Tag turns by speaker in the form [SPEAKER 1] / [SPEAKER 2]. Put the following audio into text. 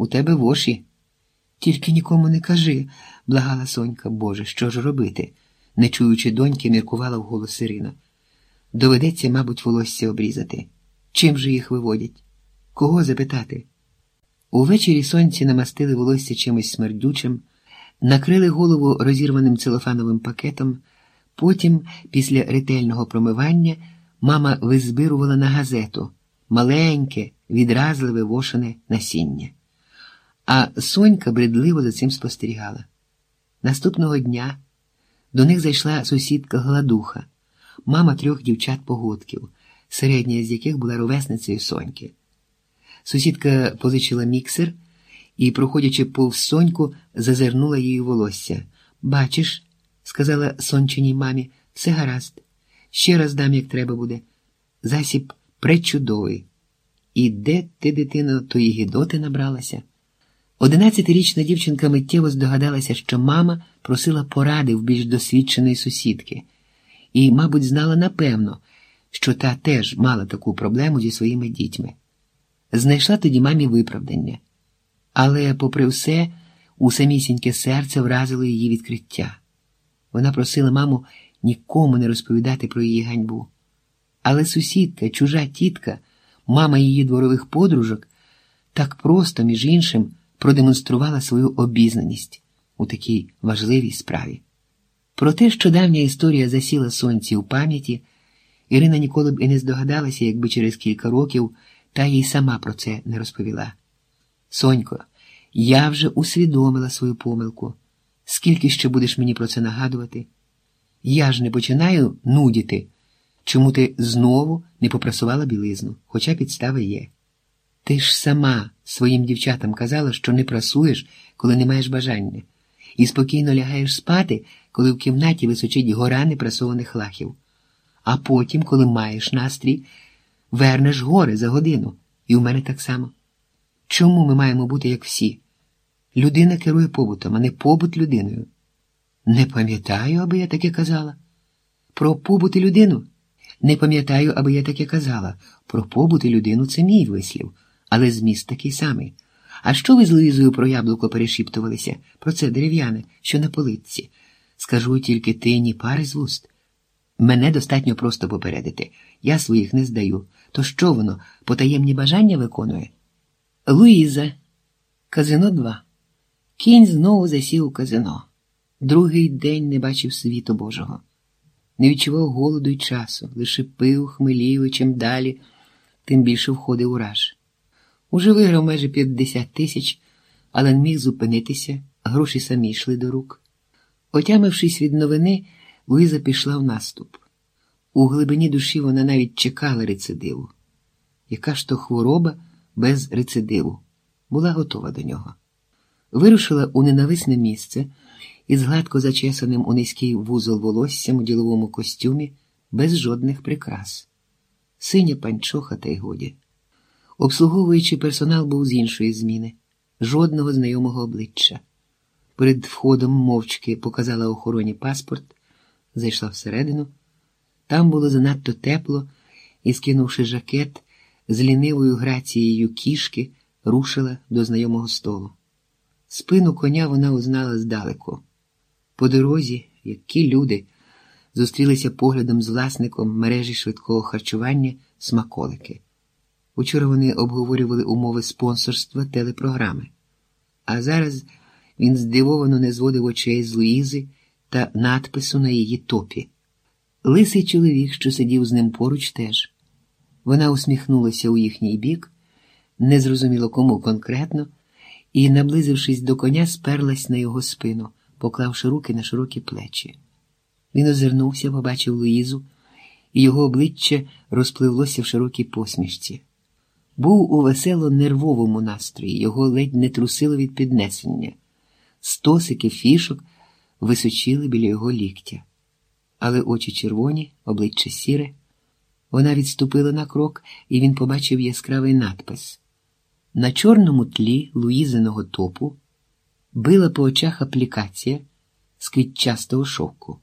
[SPEAKER 1] У тебе воші. Тільки нікому не кажи, благала Сонька. Боже, що ж робити? не чуючи доньки, міркувала вголос Ірина. Доведеться, мабуть, волосся обрізати. Чим же їх виводять? Кого запитати? Увечері сонці намастили волосся чимось смердючим, накрили голову розірваним целофановим пакетом. Потім, після ретельного промивання, мама визбирувала на газету маленьке, відразливе вошене насіння. А Сонька бредливо за цим спостерігала. Наступного дня до них зайшла сусідка Гладуха, мама трьох дівчат-погодків, середня з яких була ровесницею Соньки. Сусідка позичила міксер і, проходячи повз Соньку, зазирнула її волосся. Бачиш, сказала сончиній мамі, все гаразд. Ще раз дам, як треба буде. Засіб пречудовий. І де ти, дитино, тої гідоти набралася? Одинадцятирічна дівчинка миттєво здогадалася, що мама просила поради в більш досвідченої сусідки, і, мабуть, знала напевно, що та теж мала таку проблему зі своїми дітьми. Знайшла тоді мамі виправдання. Але, попри все, у самісіньке серце вразило її відкриття. Вона просила маму нікому не розповідати про її ганьбу. Але сусідка, чужа тітка, мама її дворових подружок, так просто, між іншим, продемонструвала свою обізнаність у такій важливій справі. Про те, що давня історія засіла сонці у пам'яті, Ірина ніколи б і не здогадалася, якби через кілька років та їй сама про це не розповіла. Сонько, я вже усвідомила свою помилку. Скільки ще будеш мені про це нагадувати? Я ж не починаю нудіти, чому ти знову не попрасувала білизну, хоча підстави є. Ти ж сама своїм дівчатам казала, що не прасуєш, коли не маєш бажання, і спокійно лягаєш спати, коли в кімнаті височить гора непрасованих лахів. А потім, коли маєш настрій, вернеш гори за годину, і у мене так само. Чому ми маємо бути як всі? Людина керує побутом, а не побут людиною. Не пам'ятаю, аби я таке казала. Про побут і людину? Не пам'ятаю, аби я таке казала. Про побут і людину це мій вислів, але зміст такий самий. А що ви з Луїзою про яблуко перешіптувалися? Про це дерев'яне, що на полиці. Скажу тільки ти ні пари з вуст. Мене достатньо просто попередити. Я своїх не здаю. То що воно, потаємні бажання виконує? Луїза, казино 2. Кінь знову засів у казино. Другий день не бачив світу Божого. Не відчував голоду й часу, лише пив, хмелів і чим далі, тим більше входив у раж. Уже виграв майже 50 тисяч, але не міг зупинитися, гроші самі йшли до рук. Отямившись від новини, Луїза пішла в наступ. У глибині душі вона навіть чекала рецидиву. Яка ж то хвороба без рецидиву, була готова до нього. Вирушила у ненависне місце із гладко зачесаним у низький вузол волоссям у діловому костюмі, без жодних прикрас. Синя панчоха та й годі. Обслуговуючий персонал був з іншої зміни, жодного знайомого обличчя. Перед входом мовчки показала охороні паспорт, зайшла всередину. Там було занадто тепло і, скинувши жакет, з лінивою грацією кішки, рушила до знайомого столу. Спину коня вона узнала здалеку. По дорозі, які люди, зустрілися поглядом з власником мережі швидкого харчування смаколики. Учора вони обговорювали умови спонсорства телепрограми, а зараз він здивовано не зводив очей з Луїзи та надпису на її топі. Лисий чоловік, що сидів з ним поруч, теж. Вона усміхнулася у їхній бік, незрозуміло кому конкретно, і, наблизившись до коня, сперлась на його спину, поклавши руки на широкі плечі. Він озирнувся, побачив Луїзу, і його обличчя розпливлося в широкій посмішці. Був у весело нервовому настрої, його ледь не трусило від піднесення. Стосики фішок височили біля його ліктя. Але очі червоні, обличчя сіре. Вона відступила на крок, і він побачив яскравий надпис. На чорному тлі Луїзиного топу била по очах аплікація з квітчастого шовку.